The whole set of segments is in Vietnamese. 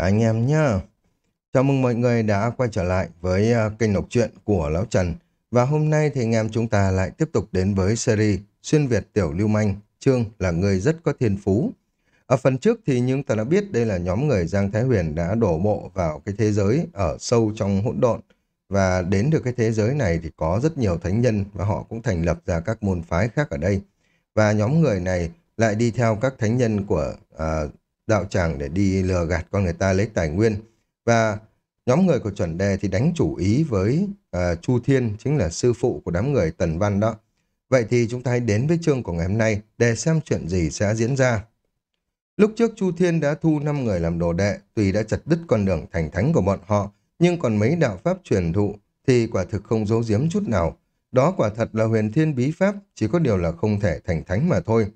anh em nhá. Chào mừng mọi người đã quay trở lại với à, kênh đọc truyện của Lão Trần. Và hôm nay thì anh em chúng ta lại tiếp tục đến với series Xuyên Việt Tiểu Lưu Manh, chương là người rất có thiên phú. Ở phần trước thì chúng ta đã biết đây là nhóm người Giang Thái Huyền đã đổ bộ vào cái thế giới ở sâu trong hỗn độn. Và đến được cái thế giới này thì có rất nhiều thánh nhân và họ cũng thành lập ra các môn phái khác ở đây. Và nhóm người này lại đi theo các thánh nhân của uh, đạo tràng để đi lừa gạt con người ta lấy tài nguyên. Và nhóm người của chuẩn đề thì đánh chủ ý với uh, Chu Thiên, chính là sư phụ của đám người Tần Văn đó. Vậy thì chúng ta hãy đến với chương của ngày hôm nay để xem chuyện gì sẽ diễn ra. Lúc trước Chu Thiên đã thu 5 người làm đồ đệ, tuy đã chặt đứt con đường thành thánh của bọn họ, nhưng còn mấy đạo pháp truyền thụ thì quả thực không giấu giếm chút nào. Đó quả thật là huyền thiên bí pháp, chỉ có điều là không thể thành thánh mà thôi.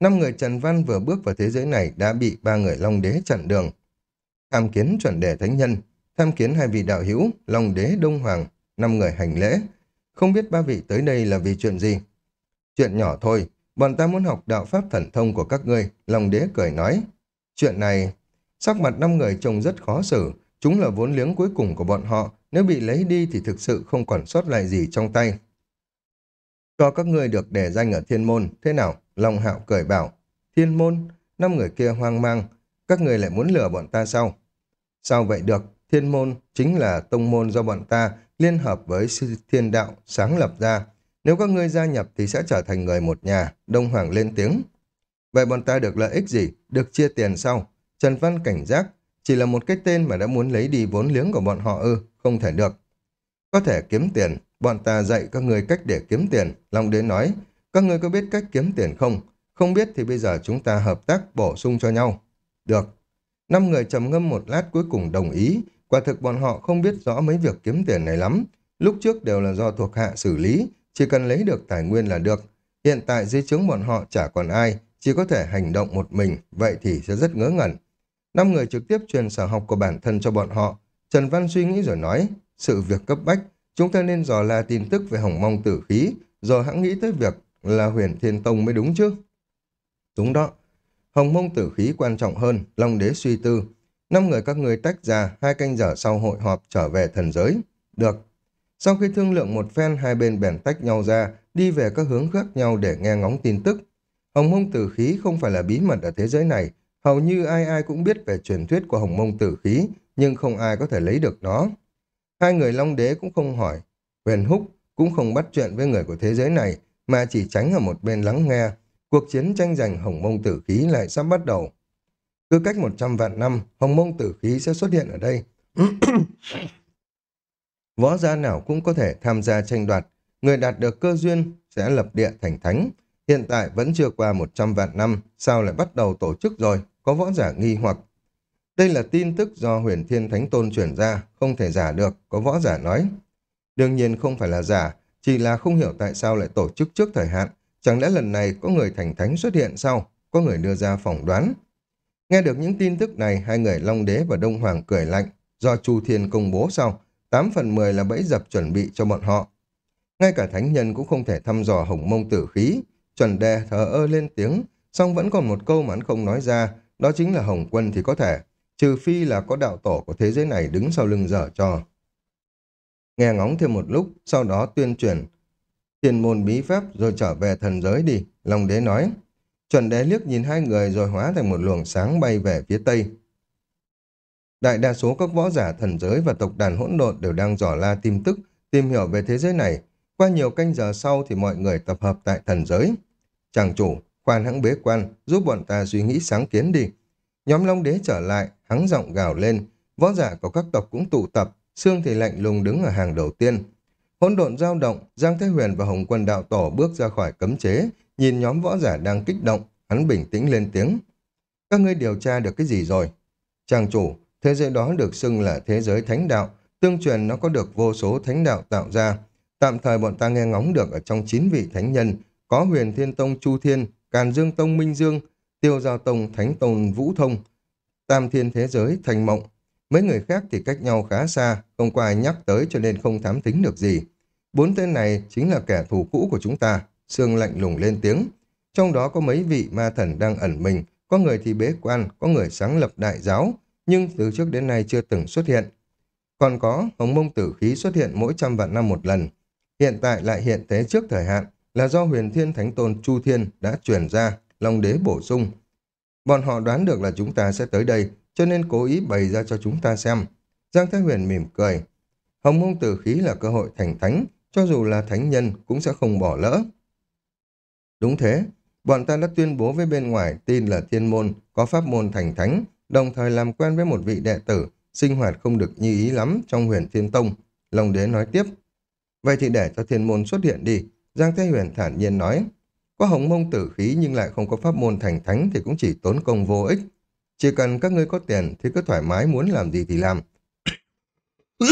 Năm người Trần Văn vừa bước vào thế giới này đã bị ba người Long Đế chặn đường. Tham kiến chuẩn đề thánh nhân, tham kiến hai vị đạo hữu, Long Đế Đông Hoàng, năm người hành lễ. Không biết ba vị tới đây là vì chuyện gì? Chuyện nhỏ thôi, bọn ta muốn học đạo pháp thần thông của các ngươi, Long Đế cười nói. Chuyện này, sắc mặt năm người trông rất khó xử, chúng là vốn liếng cuối cùng của bọn họ, nếu bị lấy đi thì thực sự không còn sót lại gì trong tay. Cho các ngươi được đề danh ở thiên môn, thế nào? Long Hạo cười bảo, thiên môn, năm người kia hoang mang, các người lại muốn lừa bọn ta sao? Sao vậy được? Thiên môn chính là tông môn do bọn ta liên hợp với sư thiên đạo sáng lập ra. Nếu các ngươi gia nhập thì sẽ trở thành người một nhà, Đông Hoàng lên tiếng. Vậy bọn ta được lợi ích gì? Được chia tiền sau? Trần Văn cảnh giác, chỉ là một cái tên mà đã muốn lấy đi vốn liếng của bọn họ ư, không thể được. Có thể kiếm tiền, bọn ta dạy các người cách để kiếm tiền, Long Đế nói, các người có biết cách kiếm tiền không? Không biết thì bây giờ chúng ta hợp tác bổ sung cho nhau. Được. Năm người trầm ngâm một lát cuối cùng đồng ý. Quả thực bọn họ không biết rõ mấy việc kiếm tiền này lắm. Lúc trước đều là do thuộc hạ xử lý, chỉ cần lấy được tài nguyên là được. Hiện tại dưới chứng bọn họ chả còn ai, chỉ có thể hành động một mình, vậy thì sẽ rất ngớ ngẩn. Năm người trực tiếp truyền sở học của bản thân cho bọn họ. Trần Văn suy nghĩ rồi nói, sự việc cấp bách, chúng ta nên dò la tin tức về hồng mong tử khí, rồi hãng nghĩ tới việc là huyền thiên tông mới đúng chứ. Đúng đó. Hồng mông tử khí quan trọng hơn, Long đế suy tư. Năm người các người tách ra, hai canh giờ sau hội họp trở về thần giới. Được. Sau khi thương lượng một phen, hai bên bèn tách nhau ra, đi về các hướng khác nhau để nghe ngóng tin tức. Hồng mông tử khí không phải là bí mật ở thế giới này. Hầu như ai ai cũng biết về truyền thuyết của hồng mông tử khí, nhưng không ai có thể lấy được nó. Hai người Long Đế cũng không hỏi. Huyền Húc cũng không bắt chuyện với người của thế giới này, mà chỉ tránh ở một bên lắng nghe. Cuộc chiến tranh giành hồng mông tử khí lại sắp bắt đầu. Cứ cách 100 vạn năm, hồng mông tử khí sẽ xuất hiện ở đây. Võ gia nào cũng có thể tham gia tranh đoạt. Người đạt được cơ duyên sẽ lập địa thành thánh. Hiện tại vẫn chưa qua 100 vạn năm, sao lại bắt đầu tổ chức rồi? Có võ giả nghi hoặc. Đây là tin tức do huyền thiên thánh tôn chuyển ra, không thể giả được, có võ giả nói. Đương nhiên không phải là giả, chỉ là không hiểu tại sao lại tổ chức trước thời hạn. Chẳng lẽ lần này có người thành thánh xuất hiện sau? Có người đưa ra phỏng đoán. Nghe được những tin tức này, hai người Long Đế và Đông Hoàng cười lạnh. Do Chu Thiên công bố sau, 8 phần 10 là bẫy dập chuẩn bị cho bọn họ. Ngay cả thánh nhân cũng không thể thăm dò hồng mông tử khí. Chuẩn đề thờ ơ lên tiếng, song vẫn còn một câu mà hắn không nói ra, đó chính là hồng quân thì có thể, trừ phi là có đạo tổ của thế giới này đứng sau lưng dở cho. Nghe ngóng thêm một lúc, sau đó tuyên truyền thiên môn bí pháp rồi trở về thần giới đi, Long đế nói. Chuẩn đế liếc nhìn hai người rồi hóa thành một luồng sáng bay về phía tây. Đại đa số các võ giả thần giới và tộc đàn hỗn độn đều đang dò la tin tức, tìm hiểu về thế giới này. Qua nhiều canh giờ sau thì mọi người tập hợp tại thần giới. Chàng chủ, khoan hãng bế quan, giúp bọn ta suy nghĩ sáng kiến đi. Nhóm Long Đế trở lại, hắng giọng gào lên, võ giả của các tộc cũng tụ tập, Sương thì lạnh lùng đứng ở hàng đầu tiên. Hỗn độn dao động, Giang Thế Huyền và Hồng Quân Đạo Tổ bước ra khỏi cấm chế, nhìn nhóm võ giả đang kích động, hắn bình tĩnh lên tiếng. Các ngươi điều tra được cái gì rồi? Chàng chủ, thế giới đó được xưng là thế giới thánh đạo, tương truyền nó có được vô số thánh đạo tạo ra. Tạm thời bọn ta nghe ngóng được ở trong chín vị thánh nhân, có huyền thiên tông Chu Thiên, Càn Dương Tông Minh Dương, Tiêu Giao Tông Thánh Tôn Vũ Thông, Tam Thiên Thế Giới Thành Mộng, Mấy người khác thì cách nhau khá xa, không có ai nhắc tới cho nên không thám tính được gì. Bốn tên này chính là kẻ thù cũ của chúng ta, Sương lạnh lùng lên tiếng. Trong đó có mấy vị ma thần đang ẩn mình, có người thì bế quan, có người sáng lập đại giáo, nhưng từ trước đến nay chưa từng xuất hiện. Còn có hồng mông tử khí xuất hiện mỗi trăm vạn năm một lần. Hiện tại lại hiện thế trước thời hạn là do huyền thiên thánh tôn Chu Thiên đã truyền ra, Long đế bổ sung. Bọn họ đoán được là chúng ta sẽ tới đây, cho nên cố ý bày ra cho chúng ta xem. Giang Thái Huyền mỉm cười. Hồng mông tử khí là cơ hội thành thánh, cho dù là thánh nhân cũng sẽ không bỏ lỡ. Đúng thế, bọn ta đã tuyên bố với bên ngoài tin là thiên môn có pháp môn thành thánh, đồng thời làm quen với một vị đệ tử, sinh hoạt không được như ý lắm trong huyền thiên tông. Long đế nói tiếp. Vậy thì để cho thiên môn xuất hiện đi. Giang Thái Huyền thản nhiên nói. Có hồng mông tử khí nhưng lại không có pháp môn thành thánh thì cũng chỉ tốn công vô ích. Chỉ cần các ngươi có tiền thì cứ thoải mái muốn làm gì thì làm.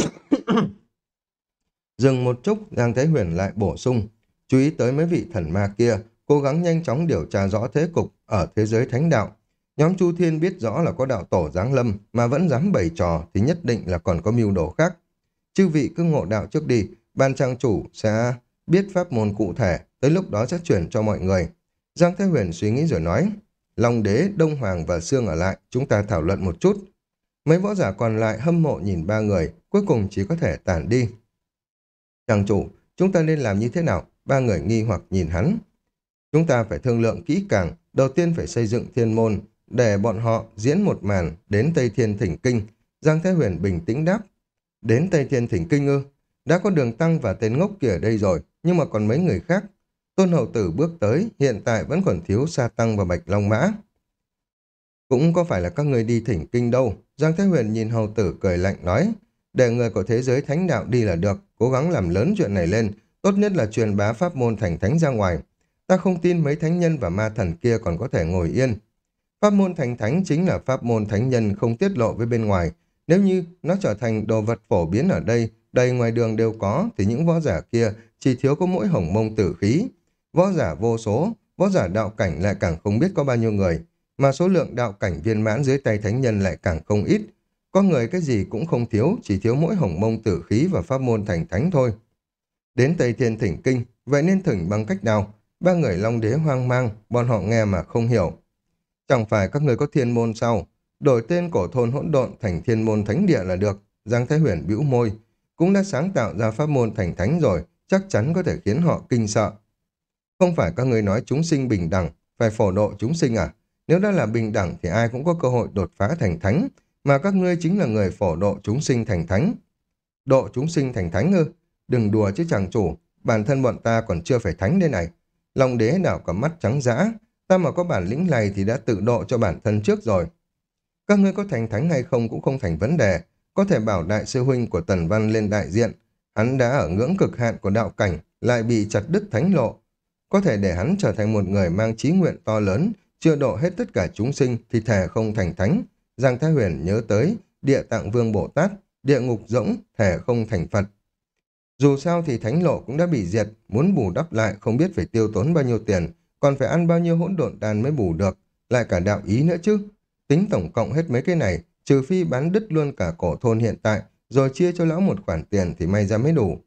Dừng một chút, Giang Thế Huyền lại bổ sung. Chú ý tới mấy vị thần ma kia, cố gắng nhanh chóng điều tra rõ thế cục ở thế giới thánh đạo. Nhóm Chu Thiên biết rõ là có đạo tổ giáng lâm mà vẫn dám bày trò thì nhất định là còn có mưu đồ khác. Chư vị cứ ngộ đạo trước đi, ban trang chủ sẽ biết pháp môn cụ thể, tới lúc đó sẽ chuyển cho mọi người. Giang Thế Huyền suy nghĩ rồi nói, Long Đế, Đông Hoàng và Sương ở lại, chúng ta thảo luận một chút. Mấy võ giả còn lại hâm mộ nhìn ba người, cuối cùng chỉ có thể tản đi. Chàng chủ, chúng ta nên làm như thế nào? Ba người nghi hoặc nhìn hắn. Chúng ta phải thương lượng kỹ càng, đầu tiên phải xây dựng thiên môn, để bọn họ diễn một màn đến Tây Thiên Thỉnh Kinh. Giang Thế Huyền bình tĩnh đáp. Đến Tây Thiên Thỉnh Kinh ư? Đã có đường tăng và tên ngốc kia ở đây rồi, nhưng mà còn mấy người khác. Tôn hậu tử bước tới, hiện tại vẫn còn thiếu sa tăng và bạch long mã. Cũng có phải là các người đi thỉnh kinh đâu. Giang Thế Huyền nhìn hầu tử cười lạnh nói, để người của thế giới thánh đạo đi là được, cố gắng làm lớn chuyện này lên, tốt nhất là truyền bá pháp môn thành thánh ra ngoài. Ta không tin mấy thánh nhân và ma thần kia còn có thể ngồi yên. Pháp môn thành thánh chính là pháp môn thánh nhân không tiết lộ với bên ngoài. Nếu như nó trở thành đồ vật phổ biến ở đây, đầy ngoài đường đều có, thì những võ giả kia chỉ thiếu có mỗi hồng mông tử khí. Võ giả vô số, võ giả đạo cảnh lại càng không biết có bao nhiêu người, mà số lượng đạo cảnh viên mãn dưới tay thánh nhân lại càng không ít. Có người cái gì cũng không thiếu, chỉ thiếu mỗi hồng mông tử khí và pháp môn thành thánh thôi. Đến Tây Thiên Thỉnh Kinh, vậy nên thỉnh bằng cách nào? Ba người Long Đế hoang mang, bọn họ nghe mà không hiểu. Chẳng phải các người có thiên môn sao? Đổi tên cổ thôn hỗn độn thành thiên môn thánh địa là được. Giang Thái Huyền bĩu môi. Cũng đã sáng tạo ra pháp môn thành thánh rồi, chắc chắn có thể khiến họ kinh sợ. Không phải các người nói chúng sinh bình đẳng, phải phổ độ chúng sinh à? Nếu đã là bình đẳng thì ai cũng có cơ hội đột phá thành thánh, mà các ngươi chính là người phổ độ chúng sinh thành thánh. Độ chúng sinh thành thánh ư? Đừng đùa chứ chàng chủ, bản thân bọn ta còn chưa phải thánh đây này. Long đế đảo cả mắt trắng dã, ta mà có bản lĩnh này thì đã tự độ cho bản thân trước rồi. Các ngươi có thành thánh hay không cũng không thành vấn đề, có thể bảo đại sư huynh của Tần Văn lên đại diện. Hắn đã ở ngưỡng cực hạn của đạo cảnh, lại bị chặt đứt thánh lộ. Có thể để hắn trở thành một người mang trí nguyện to lớn, chưa độ hết tất cả chúng sinh thì thề không thành thánh. Giang Thái Huyền nhớ tới địa tạng vương Bồ Tát, địa ngục rỗng, thề không thành Phật. Dù sao thì thánh lộ cũng đã bị diệt, muốn bù đắp lại không biết phải tiêu tốn bao nhiêu tiền, còn phải ăn bao nhiêu hỗn độn đàn mới bù được, lại cả đạo ý nữa chứ. Tính tổng cộng hết mấy cái này, trừ phi bán đứt luôn cả cổ thôn hiện tại, rồi chia cho lão một khoản tiền thì may ra mới đủ.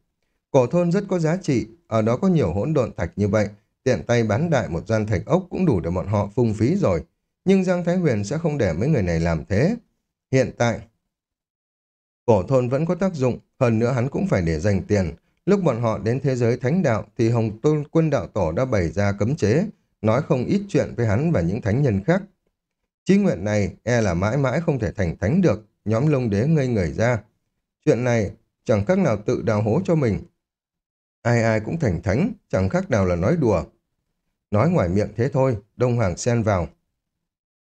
Cổ thôn rất có giá trị, ở đó có nhiều hỗn độn thạch như vậy, tiện tay bán đại một gian thạch ốc cũng đủ để bọn họ phung phí rồi. Nhưng Giang Thái Huyền sẽ không để mấy người này làm thế. Hiện tại, cổ thôn vẫn có tác dụng, hơn nữa hắn cũng phải để dành tiền. Lúc bọn họ đến thế giới thánh đạo thì Hồng Tôn quân đạo tổ đã bày ra cấm chế, nói không ít chuyện với hắn và những thánh nhân khác. Chí nguyện này e là mãi mãi không thể thành thánh được, nhóm lông đế ngây người ra. Chuyện này chẳng khác nào tự đào hố cho mình. Ai ai cũng thành thánh, chẳng khác nào là nói đùa. Nói ngoài miệng thế thôi, Đông Hoàng xen vào.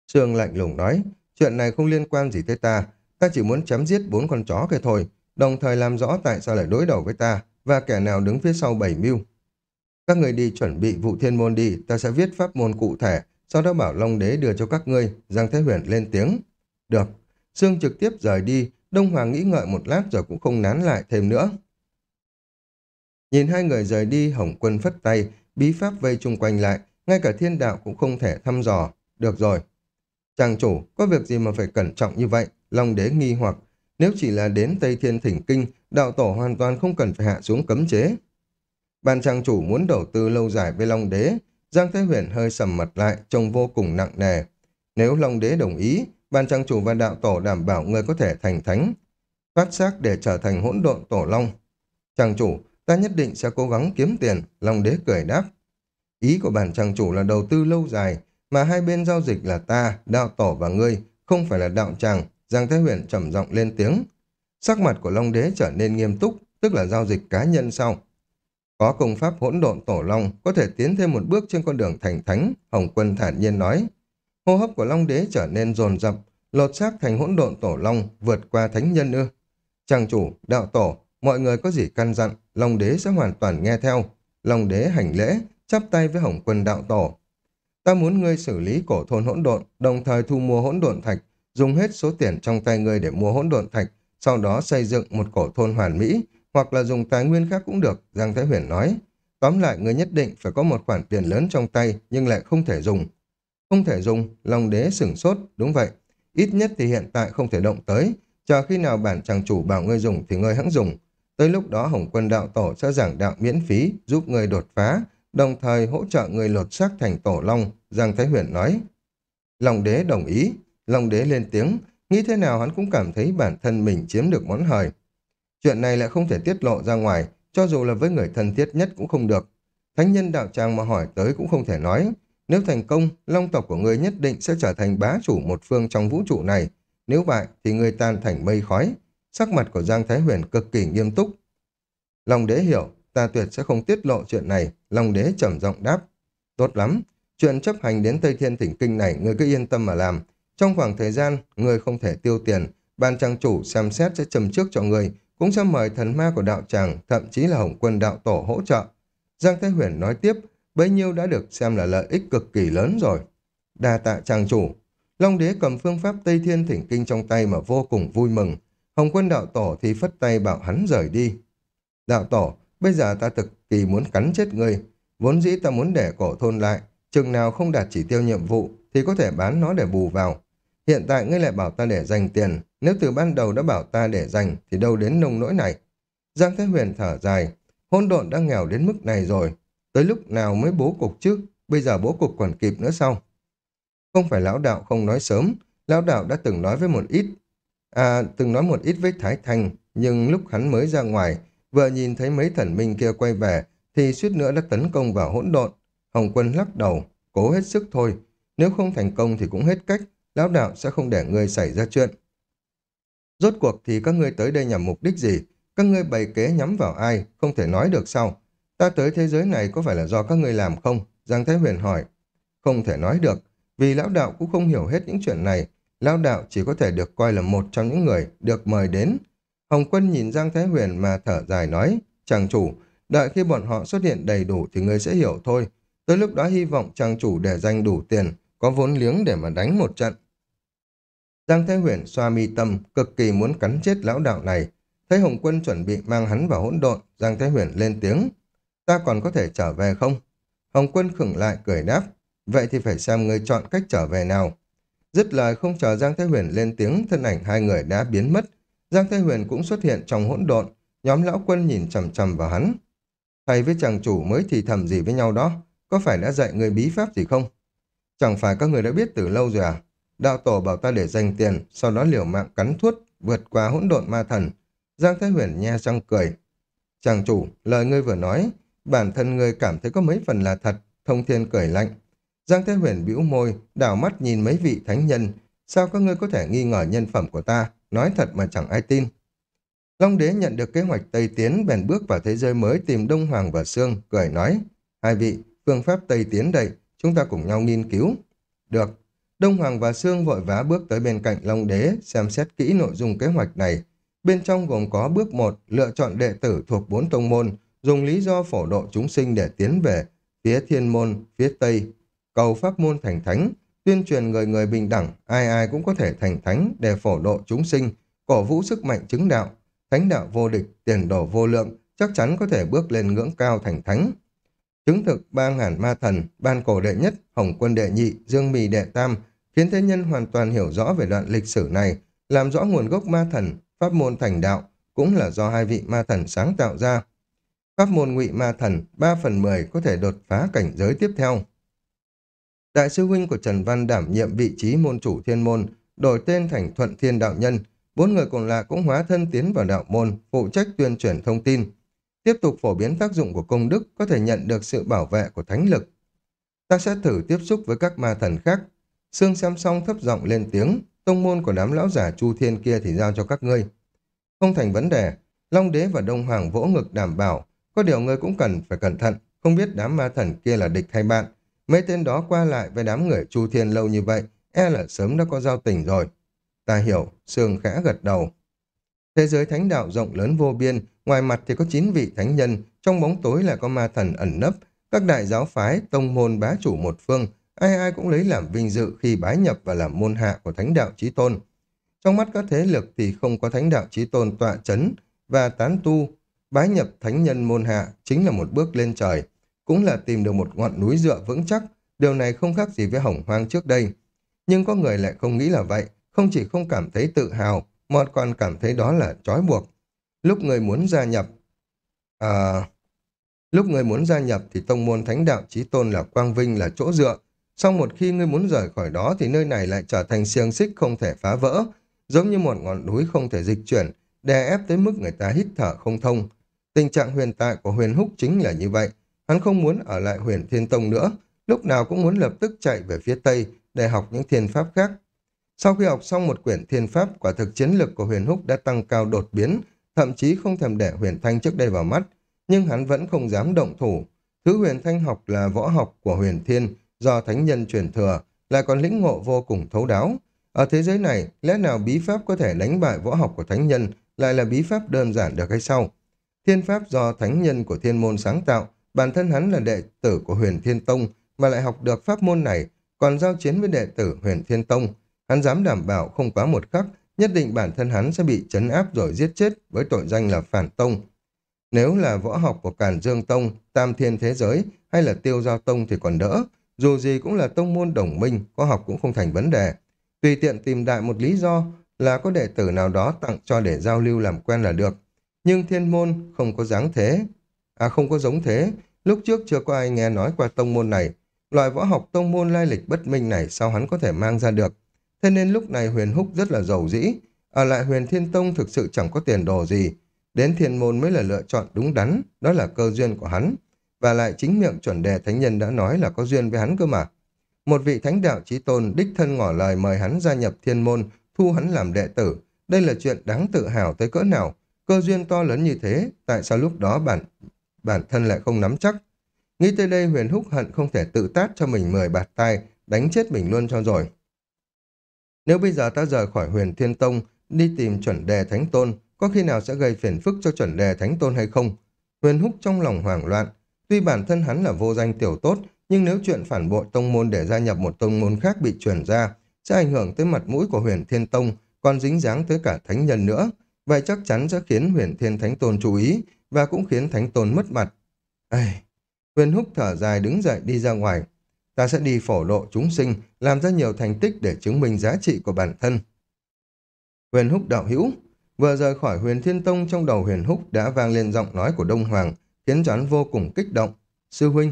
Sương lạnh lùng nói, chuyện này không liên quan gì tới ta, ta chỉ muốn chém giết bốn con chó kia thôi, đồng thời làm rõ tại sao lại đối đầu với ta và kẻ nào đứng phía sau bảy mưu. Các người đi chuẩn bị vụ thiên môn đi, ta sẽ viết pháp môn cụ thể, sau đó bảo Long Đế đưa cho các ngươi, Giang Thế Huyền lên tiếng. Được, Sương trực tiếp rời đi, Đông Hoàng nghĩ ngợi một lát rồi cũng không nán lại thêm nữa. Nhìn hai người rời đi, Hồng Quân phất tay, bí pháp vây chung quanh lại, ngay cả thiên đạo cũng không thể thăm dò. Được rồi. Chàng chủ, có việc gì mà phải cẩn trọng như vậy? Long đế nghi hoặc, nếu chỉ là đến Tây Thiên Thỉnh Kinh, đạo tổ hoàn toàn không cần phải hạ xuống cấm chế. Ban chàng chủ muốn đầu tư lâu dài với Long đế, Giang Thế Huyền hơi sầm mặt lại, trông vô cùng nặng nề. Nếu Long đế đồng ý, ban trang chủ và đạo tổ đảm bảo người có thể thành thánh, phát xác để trở thành hỗn độn tổ long. Trang chủ, ta nhất định sẽ cố gắng kiếm tiền, Long đế cười đáp. Ý của bản trang chủ là đầu tư lâu dài, mà hai bên giao dịch là ta, đạo tổ và ngươi, không phải là đạo tràng, Giang Thái Huyền trầm giọng lên tiếng. Sắc mặt của Long đế trở nên nghiêm túc, tức là giao dịch cá nhân sau. Có công pháp hỗn độn tổ long, có thể tiến thêm một bước trên con đường thành thánh, Hồng Quân thản nhiên nói. Hô hấp của Long đế trở nên dồn dập, lột xác thành hỗn độn tổ long, vượt qua thánh nhân ư. Trang chủ, đạo tổ, mọi người có gì căn dặn, Long đế sẽ hoàn toàn nghe theo. Long đế hành lễ, chắp tay với Hồng Quân đạo tổ. Ta muốn ngươi xử lý cổ thôn hỗn độn, đồng thời thu mua hỗn độn thạch, dùng hết số tiền trong tay ngươi để mua hỗn độn thạch, sau đó xây dựng một cổ thôn hoàn mỹ, hoặc là dùng tài nguyên khác cũng được, Giang Thái Huyền nói. Tóm lại, ngươi nhất định phải có một khoản tiền lớn trong tay, nhưng lại không thể dùng. Không thể dùng, Long đế sửng sốt, đúng vậy. Ít nhất thì hiện tại không thể động tới, chờ khi nào bản chàng chủ bảo ngươi dùng thì ngươi hãng dùng. Tới lúc đó Hồng Quân Đạo Tổ sẽ giảng đạo miễn phí, giúp người đột phá, đồng thời hỗ trợ người lột xác thành tổ long, Giang Thái Huyền nói. Long đế đồng ý, Long đế lên tiếng, nghĩ thế nào hắn cũng cảm thấy bản thân mình chiếm được món hời. Chuyện này lại không thể tiết lộ ra ngoài, cho dù là với người thân thiết nhất cũng không được. Thánh nhân đạo tràng mà hỏi tới cũng không thể nói. Nếu thành công, long tộc của người nhất định sẽ trở thành bá chủ một phương trong vũ trụ này. Nếu bại thì người tan thành mây khói. Sắc mặt của Giang Thái Huyền cực kỳ nghiêm túc. Long đế hiểu, ta tuyệt sẽ không tiết lộ chuyện này, Long đế trầm giọng đáp. Tốt lắm, chuyện chấp hành đến Tây Thiên Thỉnh Kinh này người cứ yên tâm mà làm. Trong khoảng thời gian, người không thể tiêu tiền, ban trang chủ xem xét sẽ trầm trước cho người, cũng sẽ mời thần ma của đạo tràng, thậm chí là hồng quân đạo tổ hỗ trợ. Giang Thái Huyền nói tiếp, bấy nhiêu đã được xem là lợi ích cực kỳ lớn rồi. Đa tạ trang chủ, Long đế cầm phương pháp Tây Thiên Thỉnh Kinh trong tay mà vô cùng vui mừng. Hồng quân đạo tổ thì phất tay bảo hắn rời đi. Đạo tổ, Bây giờ ta thực kỳ muốn cắn chết ngươi. Vốn dĩ ta muốn để cổ thôn lại. Chừng nào không đạt chỉ tiêu nhiệm vụ thì có thể bán nó để bù vào. Hiện tại ngươi lại bảo ta để dành tiền. Nếu từ ban đầu đã bảo ta để dành thì đâu đến nông nỗi này. Giang Thế Huyền thở dài. Hôn độn đã nghèo đến mức này rồi. Tới lúc nào mới bố cục trước? Bây giờ bố cục còn kịp nữa sao? Không phải lão đạo không nói sớm. Lão đạo đã từng nói với một ít. À, từng nói một ít với Thái Thanh. Nhưng lúc hắn mới ra ngoài Vừa nhìn thấy mấy thần minh kia quay về, thì suýt nữa đã tấn công vào hỗn độn. Hồng quân lắc đầu, cố hết sức thôi. Nếu không thành công thì cũng hết cách, lão đạo sẽ không để ngươi xảy ra chuyện. Rốt cuộc thì các ngươi tới đây nhằm mục đích gì? Các ngươi bày kế nhắm vào ai? Không thể nói được sao? Ta tới thế giới này có phải là do các ngươi làm không? Giang Thái Huyền hỏi. Không thể nói được, vì lão đạo cũng không hiểu hết những chuyện này. Lão đạo chỉ có thể được coi là một trong những người được mời đến Hồng Quân nhìn Giang Thái Huyền mà thở dài nói, chàng chủ, đợi khi bọn họ xuất hiện đầy đủ thì ngươi sẽ hiểu thôi. Tới lúc đó hy vọng chàng chủ để dành đủ tiền, có vốn liếng để mà đánh một trận. Giang Thái Huyền xoa mi tâm, cực kỳ muốn cắn chết lão đạo này. Thấy Hồng Quân chuẩn bị mang hắn vào hỗn độn, Giang Thái Huyền lên tiếng. Ta còn có thể trở về không? Hồng Quân khửng lại cười đáp. Vậy thì phải xem ngươi chọn cách trở về nào. Dứt lời không chờ Giang Thái Huyền lên tiếng, thân ảnh hai người đã biến mất, Giang Thái Huyền cũng xuất hiện trong hỗn độn, nhóm lão quân nhìn chầm chầm vào hắn. Thầy với chàng chủ mới thì thầm gì với nhau đó, có phải đã dạy người bí pháp gì không? Chẳng phải các người đã biết từ lâu rồi à? Đạo tổ bảo ta để dành tiền, sau đó liều mạng cắn thuốc, vượt qua hỗn độn ma thần. Giang Thái Huyền nhe răng cười. Chàng chủ, lời ngươi vừa nói, bản thân ngươi cảm thấy có mấy phần là thật, thông thiên cười lạnh. Giang Thế Huyền bĩu môi, đảo mắt nhìn mấy vị thánh nhân, sao các ngươi có thể nghi ngờ nhân phẩm của ta? nói thật mà chẳng ai tin. Long đế nhận được kế hoạch Tây Tiến bèn bước vào thế giới mới tìm Đông Hoàng và Sương, cười nói, hai vị, phương pháp Tây Tiến đây, chúng ta cùng nhau nghiên cứu. Được, Đông Hoàng và Sương vội vã bước tới bên cạnh Long đế, xem xét kỹ nội dung kế hoạch này. Bên trong gồm có bước 1, lựa chọn đệ tử thuộc bốn tông môn, dùng lý do phổ độ chúng sinh để tiến về phía thiên môn, phía Tây, cầu pháp môn thành thánh, tuyên truyền người người bình đẳng, ai ai cũng có thể thành thánh để phổ độ chúng sinh, cổ vũ sức mạnh chứng đạo, thánh đạo vô địch, tiền đồ vô lượng, chắc chắn có thể bước lên ngưỡng cao thành thánh. Chứng thực ba ngàn ma thần, ban cổ đệ nhất, hồng quân đệ nhị, dương mì đệ tam, khiến thế nhân hoàn toàn hiểu rõ về đoạn lịch sử này, làm rõ nguồn gốc ma thần, pháp môn thành đạo, cũng là do hai vị ma thần sáng tạo ra. Pháp môn ngụy ma thần, 3 phần 10 có thể đột phá cảnh giới tiếp theo. Đại sư huynh của Trần Văn đảm nhiệm vị trí môn chủ thiên môn, đổi tên thành Thuận Thiên Đạo Nhân. Bốn người còn lại cũng hóa thân tiến vào đạo môn, phụ trách tuyên truyền thông tin. Tiếp tục phổ biến tác dụng của công đức có thể nhận được sự bảo vệ của thánh lực. Ta sẽ thử tiếp xúc với các ma thần khác. Sương xem xong thấp giọng lên tiếng, tông môn của đám lão giả Chu Thiên kia thì giao cho các ngươi. Không thành vấn đề, Long Đế và Đông Hoàng vỗ ngực đảm bảo, có điều ngươi cũng cần phải cẩn thận, không biết đám ma thần kia là địch hay bạn. Mấy tên đó qua lại với đám người Chu Thiên lâu như vậy, e là sớm đã có giao tình rồi. Ta hiểu, Sương khẽ gật đầu. Thế giới thánh đạo rộng lớn vô biên, ngoài mặt thì có 9 vị thánh nhân, trong bóng tối là có ma thần ẩn nấp, các đại giáo phái, tông môn bá chủ một phương, ai ai cũng lấy làm vinh dự khi bái nhập và làm môn hạ của thánh đạo chí tôn. Trong mắt các thế lực thì không có thánh đạo chí tôn tọa chấn và tán tu, bái nhập thánh nhân môn hạ chính là một bước lên trời, cũng là tìm được một ngọn núi dựa vững chắc, điều này không khác gì với hỏng hoang trước đây. Nhưng có người lại không nghĩ là vậy, không chỉ không cảm thấy tự hào, mà còn cảm thấy đó là trói buộc. Lúc người muốn gia nhập, à, lúc người muốn gia nhập thì tông môn thánh đạo trí tôn là quang vinh là chỗ dựa, sau một khi ngươi muốn rời khỏi đó thì nơi này lại trở thành xiềng xích không thể phá vỡ, giống như một ngọn núi không thể dịch chuyển, đè ép tới mức người ta hít thở không thông. Tình trạng huyền tại của huyền húc chính là như vậy. Hắn không muốn ở lại huyền thiên tông nữa, lúc nào cũng muốn lập tức chạy về phía tây để học những thiên pháp khác. Sau khi học xong một quyển thiên pháp, quả thực chiến lực của huyền húc đã tăng cao đột biến, thậm chí không thèm để huyền thanh trước đây vào mắt, nhưng hắn vẫn không dám động thủ. Thứ huyền thanh học là võ học của huyền thiên, do thánh nhân truyền thừa, lại còn lĩnh ngộ vô cùng thấu đáo. Ở thế giới này, lẽ nào bí pháp có thể đánh bại võ học của thánh nhân lại là bí pháp đơn giản được hay sao? Thiên pháp do thánh nhân của thiên môn sáng tạo, bản thân hắn là đệ tử của huyền thiên tông, mà lại học được pháp môn này, còn giao chiến với đệ tử huyền thiên tông. Hắn dám đảm bảo không quá một khắc, nhất định bản thân hắn sẽ bị chấn áp rồi giết chết với tội danh là phản tông. Nếu là võ học của Càn Dương Tông, Tam Thiên Thế Giới hay là Tiêu Giao Tông thì còn đỡ, dù gì cũng là tông môn đồng minh, có học cũng không thành vấn đề. Tùy tiện tìm đại một lý do là có đệ tử nào đó tặng cho để giao lưu làm quen là được. Nhưng thiên môn không có dáng thế. À không có giống thế. Lúc trước chưa có ai nghe nói qua tông môn này. Loại võ học tông môn lai lịch bất minh này sao hắn có thể mang ra được. Thế nên lúc này huyền húc rất là giàu dĩ. Ở lại huyền thiên tông thực sự chẳng có tiền đồ gì. Đến thiên môn mới là lựa chọn đúng đắn. Đó là cơ duyên của hắn và lại chính miệng chuẩn đề thánh nhân đã nói là có duyên với hắn cơ mà. Một vị thánh đạo trí tôn đích thân ngỏ lời mời hắn gia nhập thiên môn, thu hắn làm đệ tử. Đây là chuyện đáng tự hào tới cỡ nào. Cơ duyên to lớn như thế, tại sao lúc đó bản bản thân lại không nắm chắc? Nghĩ tới đây huyền húc hận không thể tự tát cho mình mười bạt tay, đánh chết mình luôn cho rồi. Nếu bây giờ ta rời khỏi huyền thiên tông, đi tìm chuẩn đề thánh tôn, có khi nào sẽ gây phiền phức cho chuẩn đề thánh tôn hay không? Huyền húc trong lòng hoảng loạn, Tuy bản thân hắn là vô danh tiểu tốt, nhưng nếu chuyện phản bội tông môn để gia nhập một tông môn khác bị truyền ra, sẽ ảnh hưởng tới mặt mũi của huyền thiên tông, còn dính dáng tới cả thánh nhân nữa. Vậy chắc chắn sẽ khiến huyền thiên thánh tôn chú ý, và cũng khiến thánh tôn mất mặt. Ây, huyền húc thở dài đứng dậy đi ra ngoài. Ta sẽ đi phổ lộ chúng sinh, làm ra nhiều thành tích để chứng minh giá trị của bản thân. Huyền húc đạo hữu, vừa rời khỏi huyền thiên tông trong đầu huyền húc đã vang lên giọng nói của Đông Hoàng, khiến cho hắn vô cùng kích động. Sư huynh,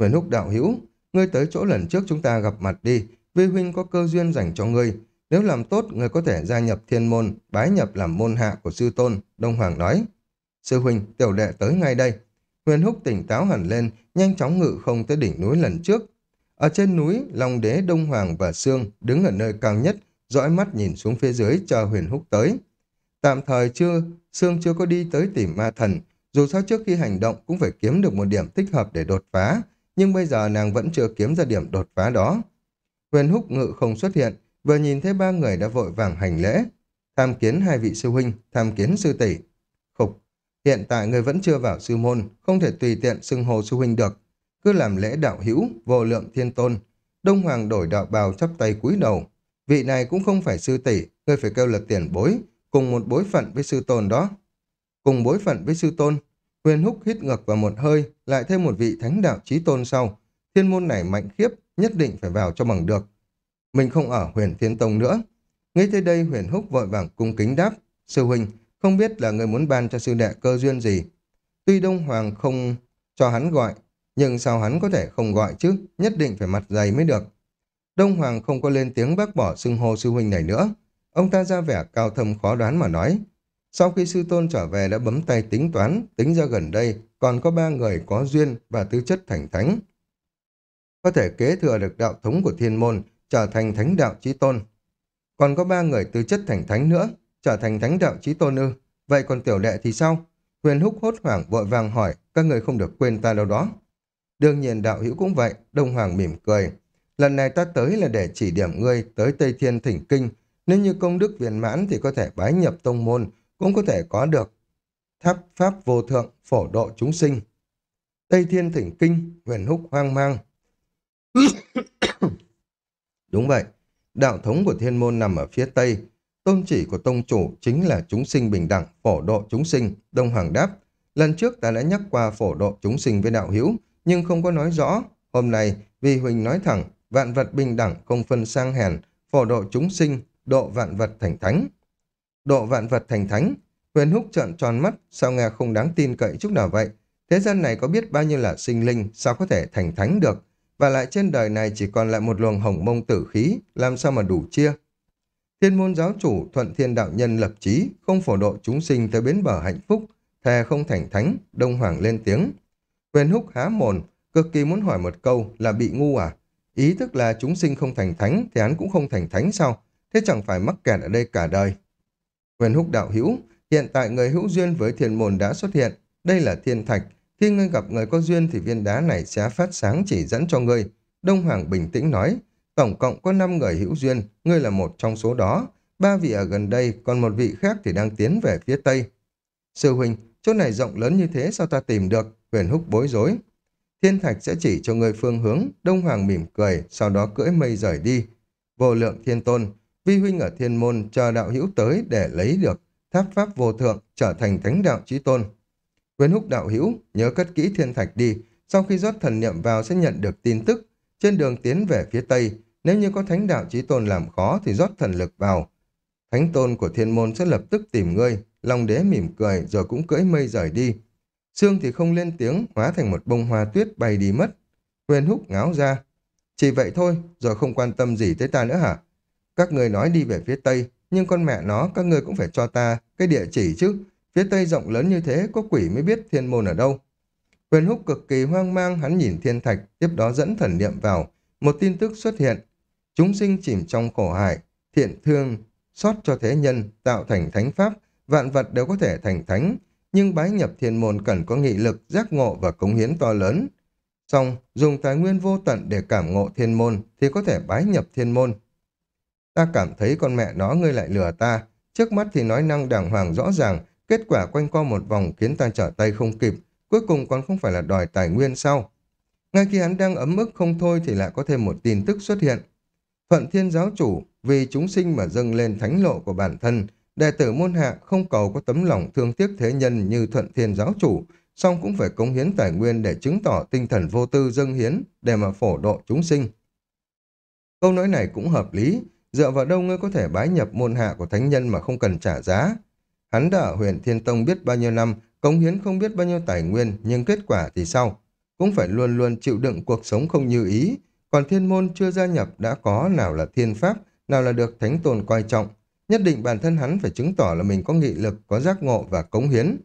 Huyền Húc đạo hữu, ngươi tới chỗ lần trước chúng ta gặp mặt đi, vi huynh có cơ duyên dành cho ngươi. Nếu làm tốt, ngươi có thể gia nhập thiên môn, bái nhập làm môn hạ của sư tôn, Đông Hoàng nói. Sư huynh, tiểu đệ tới ngay đây. Huyền Húc tỉnh táo hẳn lên, nhanh chóng ngự không tới đỉnh núi lần trước. Ở trên núi, Long Đế, Đông Hoàng và Sương đứng ở nơi cao nhất, dõi mắt nhìn xuống phía dưới chờ Huyền Húc tới. Tạm thời chưa, Sương chưa có đi tới tìm ma thần, dù sao trước khi hành động cũng phải kiếm được một điểm thích hợp để đột phá, nhưng bây giờ nàng vẫn chưa kiếm ra điểm đột phá đó. Huyền Húc ngự không xuất hiện, vừa nhìn thấy ba người đã vội vàng hành lễ. Tham kiến hai vị sư huynh, tham kiến sư tỷ. Hiện tại người vẫn chưa vào sư môn, không thể tùy tiện xưng hồ sư huynh được. Cứ làm lễ đạo hữu, vô lượng thiên tôn. Đông Hoàng đổi đạo bào chắp tay cúi đầu. Vị này cũng không phải sư tỷ, người phải kêu là tiền bối, cùng một bối phận với sư tôn đó. Cùng bối phận với sư tôn, Huyền Húc hít ngược vào một hơi, lại thêm một vị thánh đạo trí tôn sau. Thiên môn này mạnh khiếp, nhất định phải vào cho bằng được. Mình không ở huyền thiên tông nữa. Ngay tới đây huyền húc vội vàng cung kính đáp. Sư huynh, không biết là người muốn ban cho sư đệ cơ duyên gì. Tuy Đông Hoàng không cho hắn gọi, nhưng sao hắn có thể không gọi chứ, nhất định phải mặt dày mới được. Đông Hoàng không có lên tiếng bác bỏ xưng hô sư huynh này nữa. Ông ta ra vẻ cao thâm khó đoán mà nói. Sau khi sư tôn trở về đã bấm tay tính toán, tính ra gần đây còn có ba người có duyên và tư chất thành thánh. Có thể kế thừa được đạo thống của thiên môn, trở thành thánh đạo chí tôn. Còn có ba người tư chất thành thánh nữa, trở thành thánh đạo trí tôn ư. Vậy còn tiểu đệ thì sao? Huyền húc hốt hoảng vội vàng hỏi, các người không được quên ta đâu đó. Đương nhiên đạo hữu cũng vậy, Đông Hoàng mỉm cười. Lần này ta tới là để chỉ điểm ngươi tới Tây Thiên Thỉnh Kinh. Nếu như công đức viên mãn thì có thể bái nhập tông môn, cũng có thể có được tháp pháp vô thượng, phổ độ chúng sinh. Tây Thiên Thỉnh Kinh, huyền húc hoang mang. Đúng vậy, đạo thống của thiên môn nằm ở phía Tây. Tôn chỉ của tông chủ chính là chúng sinh bình đẳng, phổ độ chúng sinh, Đông Hoàng đáp. Lần trước ta đã nhắc qua phổ độ chúng sinh với đạo hữu, nhưng không có nói rõ. Hôm nay, vì Huỳnh nói thẳng, vạn vật bình đẳng không phân sang hèn, phổ độ chúng sinh, độ vạn vật thành thánh. Độ vạn vật thành thánh, Huyền Húc trợn tròn mắt, sao nghe không đáng tin cậy chút nào vậy? Thế gian này có biết bao nhiêu là sinh linh, sao có thể thành thánh được? Và lại trên đời này chỉ còn lại một luồng hồng mông tử khí, làm sao mà đủ chia? Thiên môn giáo chủ thuận thiên đạo nhân lập chí, không phổ độ chúng sinh tới bến bờ hạnh phúc, thề không thành thánh, đông hoàng lên tiếng. Huyền Húc há mồn, cực kỳ muốn hỏi một câu là bị ngu à? Ý thức là chúng sinh không thành thánh thì hắn cũng không thành thánh sao? Thế chẳng phải mắc kẹt ở đây cả đời. Huyền Húc đạo hữu, hiện tại người hữu duyên với thiên môn đã xuất hiện. Đây là thiên thạch. Khi ngươi gặp người có duyên thì viên đá này sẽ phát sáng chỉ dẫn cho ngươi. Đông Hoàng bình tĩnh nói, tổng cộng có 5 người hữu duyên, ngươi là một trong số đó. Ba vị ở gần đây, còn một vị khác thì đang tiến về phía tây. Sư huynh, chỗ này rộng lớn như thế sao ta tìm được? Huyền Húc bối rối. Thiên thạch sẽ chỉ cho ngươi phương hướng, Đông Hoàng mỉm cười, sau đó cưỡi mây rời đi. Vô lượng thiên tôn, vi huynh ở thiên môn chờ đạo hữu tới để lấy được tháp pháp vô thượng trở thành thánh đạo chí tôn. Huyền húc đạo hữu nhớ cất kỹ thiên thạch đi, sau khi rót thần niệm vào sẽ nhận được tin tức. Trên đường tiến về phía tây, nếu như có thánh đạo chí tôn làm khó thì rót thần lực vào. Thánh tôn của thiên môn sẽ lập tức tìm ngươi, Long đế mỉm cười rồi cũng cưỡi mây rời đi. Sương thì không lên tiếng, hóa thành một bông hoa tuyết bay đi mất. Huyền húc ngáo ra. Chỉ vậy thôi, rồi không quan tâm gì tới ta nữa hả? Các người nói đi về phía tây, nhưng con mẹ nó các người cũng phải cho ta cái địa chỉ chứ. Phía tây rộng lớn như thế, có quỷ mới biết thiên môn ở đâu. Huyền húc cực kỳ hoang mang, hắn nhìn thiên thạch, tiếp đó dẫn thần niệm vào. Một tin tức xuất hiện. Chúng sinh chìm trong khổ hại, thiện thương, xót cho thế nhân, tạo thành thánh pháp, vạn vật đều có thể thành thánh, nhưng bái nhập thiên môn cần có nghị lực, giác ngộ và cống hiến to lớn. Xong, dùng tài nguyên vô tận để cảm ngộ thiên môn thì có thể bái nhập thiên môn. Ta cảm thấy con mẹ nó ngươi lại lừa ta, trước mắt thì nói năng đàng hoàng rõ ràng, kết quả quanh co một vòng khiến ta trở tay không kịp, cuối cùng còn không phải là đòi tài nguyên sau Ngay khi hắn đang ấm ức không thôi thì lại có thêm một tin tức xuất hiện. Thuận thiên giáo chủ, vì chúng sinh mà dâng lên thánh lộ của bản thân, Đệ tử môn hạ không cầu có tấm lòng thương tiếc thế nhân như thuận thiên giáo chủ, song cũng phải cống hiến tài nguyên để chứng tỏ tinh thần vô tư dâng hiến để mà phổ độ chúng sinh. Câu nói này cũng hợp lý, dựa vào đâu ngươi có thể bái nhập môn hạ của thánh nhân mà không cần trả giá. Hắn đã ở huyền Thiên Tông biết bao nhiêu năm, cống hiến không biết bao nhiêu tài nguyên, nhưng kết quả thì sao? Cũng phải luôn luôn chịu đựng cuộc sống không như ý, còn thiên môn chưa gia nhập đã có nào là thiên pháp, nào là được thánh tồn coi trọng, Nhất định bản thân hắn phải chứng tỏ là mình có nghị lực, có giác ngộ và cống hiến.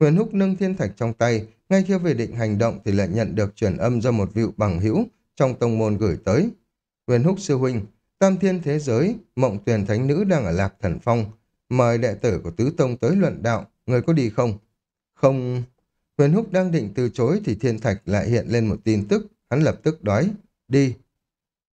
Huyền Húc nâng thiên thạch trong tay, ngay khi về định hành động thì lại nhận được truyền âm do một vị bằng hữu trong tông môn gửi tới. Huyền Húc sư huynh, tam thiên thế giới, mộng tuyền thánh nữ đang ở Lạc Thần Phong. Mời đệ tử của tứ tông tới luận đạo, người có đi không? Không... Huyền Húc đang định từ chối thì thiên thạch lại hiện lên một tin tức, hắn lập tức đói. Đi.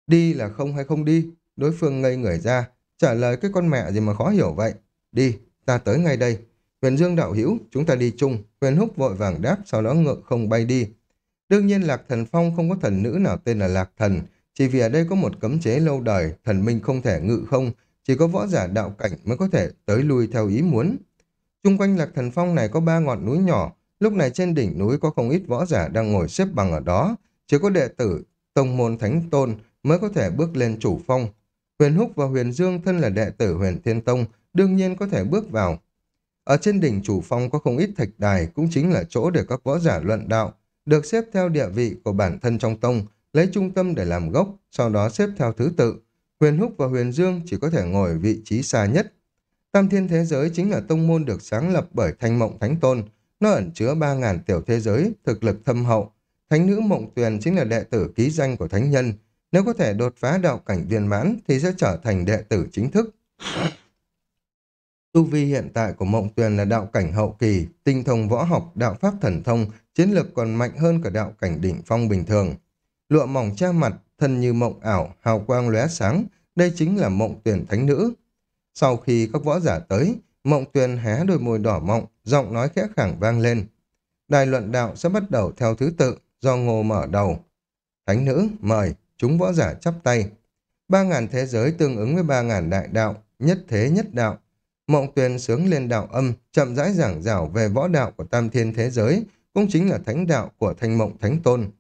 Đi là không hay không đi? Đối phương ngây người ra, Trả lời cái con mẹ gì mà khó hiểu vậy. Đi, ta tới ngay đây. Huyền Dương đạo hữu, chúng ta đi chung. Huyền Húc vội vàng đáp, sau đó ngựa không bay đi. Đương nhiên Lạc Thần Phong không có thần nữ nào tên là Lạc Thần, chỉ vì ở đây có một cấm chế lâu đời, thần minh không thể ngự không, chỉ có võ giả đạo cảnh mới có thể tới lui theo ý muốn. Trung quanh Lạc Thần Phong này có ba ngọn núi nhỏ, lúc này trên đỉnh núi có không ít võ giả đang ngồi xếp bằng ở đó, chỉ có đệ tử tông môn thánh tôn mới có thể bước lên chủ phong, Huyền Húc và Huyền Dương thân là đệ tử Huyền Thiên Tông, đương nhiên có thể bước vào. Ở trên đỉnh chủ phong có không ít thạch đài, cũng chính là chỗ để các võ giả luận đạo, được xếp theo địa vị của bản thân trong tông, lấy trung tâm để làm gốc, sau đó xếp theo thứ tự. Huyền Húc và Huyền Dương chỉ có thể ngồi vị trí xa nhất. Tam thiên thế giới chính là tông môn được sáng lập bởi Thanh Mộng Thánh Tôn. Nó ẩn chứa 3.000 tiểu thế giới, thực lực thâm hậu. Thánh nữ Mộng Tuyền chính là đệ tử ký danh của Thánh Nhân. Nếu có thể đột phá đạo cảnh viên mãn thì sẽ trở thành đệ tử chính thức. Tu vi hiện tại của Mộng Tuyền là đạo cảnh hậu kỳ, tinh thông võ học, đạo pháp thần thông, chiến lược còn mạnh hơn cả đạo cảnh đỉnh phong bình thường. Lụa mỏng che mặt, thân như mộng ảo, hào quang lóe sáng, đây chính là Mộng Tuyền thánh nữ. Sau khi các võ giả tới, Mộng Tuyền hé đôi môi đỏ mọng, giọng nói khẽ khẳng vang lên. Đài luận đạo sẽ bắt đầu theo thứ tự, do Ngô mở đầu. Thánh nữ, mời, chúng võ giả chắp tay. Ba ngàn thế giới tương ứng với ba ngàn đại đạo, nhất thế nhất đạo, Mộng tuyền sướng lên đạo âm, chậm rãi giảng dảo về võ đạo của tam thiên thế giới, cũng chính là thánh đạo của thanh mộng thánh tôn.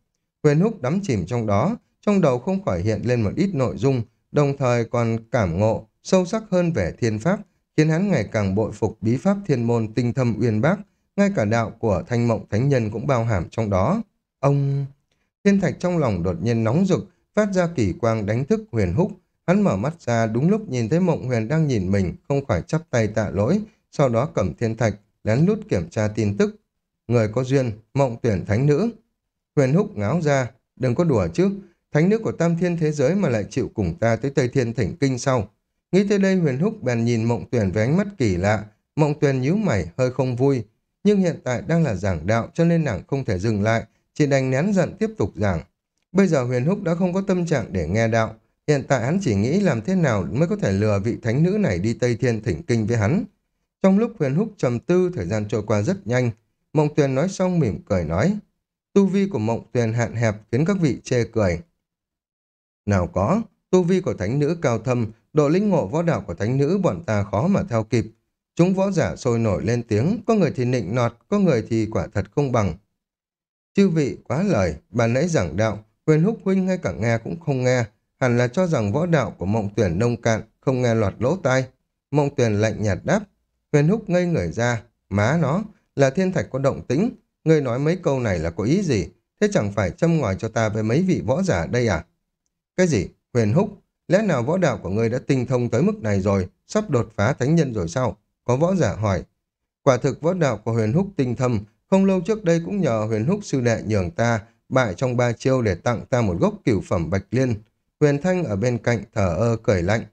Huyền húc đắm chìm trong đó, trong đầu không khỏi hiện lên một ít nội dung, đồng thời còn cảm ngộ, sâu sắc hơn về thiên pháp, khiến hắn ngày càng bội phục bí pháp thiên môn tinh thâm uyên bác, ngay cả đạo của thanh mộng thánh nhân cũng bao hàm trong đó. Ông... Thiên thạch trong lòng đột nhiên nóng rực, phát ra kỳ quang đánh thức huyền húc, Hắn mở mắt ra đúng lúc nhìn thấy mộng huyền đang nhìn mình, không khỏi chắp tay tạ lỗi, sau đó cầm thiên thạch, lén lút kiểm tra tin tức. Người có duyên, mộng tuyển thánh nữ. Huyền húc ngáo ra, đừng có đùa chứ, thánh nữ của tam thiên thế giới mà lại chịu cùng ta tới Tây Thiên Thỉnh Kinh sau. Nghĩ tới đây huyền húc bèn nhìn mộng tuyển với ánh mắt kỳ lạ, mộng tuyển nhíu mày hơi không vui, nhưng hiện tại đang là giảng đạo cho nên nàng không thể dừng lại, chỉ đành nén giận tiếp tục giảng. Bây giờ huyền húc đã không có tâm trạng để nghe đạo, Hiện tại hắn chỉ nghĩ làm thế nào mới có thể lừa vị thánh nữ này đi Tây Thiên thỉnh kinh với hắn. Trong lúc huyền húc trầm tư, thời gian trôi qua rất nhanh. Mộng tuyền nói xong mỉm cười nói. Tu vi của mộng tuyền hạn hẹp khiến các vị chê cười. Nào có, tu vi của thánh nữ cao thâm, độ linh ngộ võ đạo của thánh nữ bọn ta khó mà theo kịp. Chúng võ giả sôi nổi lên tiếng, có người thì nịnh nọt, có người thì quả thật không bằng. Chư vị quá lời, bà nãy giảng đạo, huyền húc huynh ngay cả nghe cũng không nghe, hẳn là cho rằng võ đạo của mộng tuyển nông cạn, không nghe lọt lỗ tai. Mộng tuyển lạnh nhạt đáp, huyền húc ngây người ra, má nó, là thiên thạch có động tĩnh, ngươi nói mấy câu này là có ý gì, thế chẳng phải châm ngòi cho ta với mấy vị võ giả đây à? Cái gì? Huyền húc, lẽ nào võ đạo của ngươi đã tinh thông tới mức này rồi, sắp đột phá thánh nhân rồi sao? Có võ giả hỏi. Quả thực võ đạo của huyền húc tinh thâm, không lâu trước đây cũng nhờ huyền húc sư đệ nhường ta, bại trong ba chiêu để tặng ta một gốc cửu phẩm bạch liên, Huyền Thanh ở bên cạnh thở ơ cười lạnh.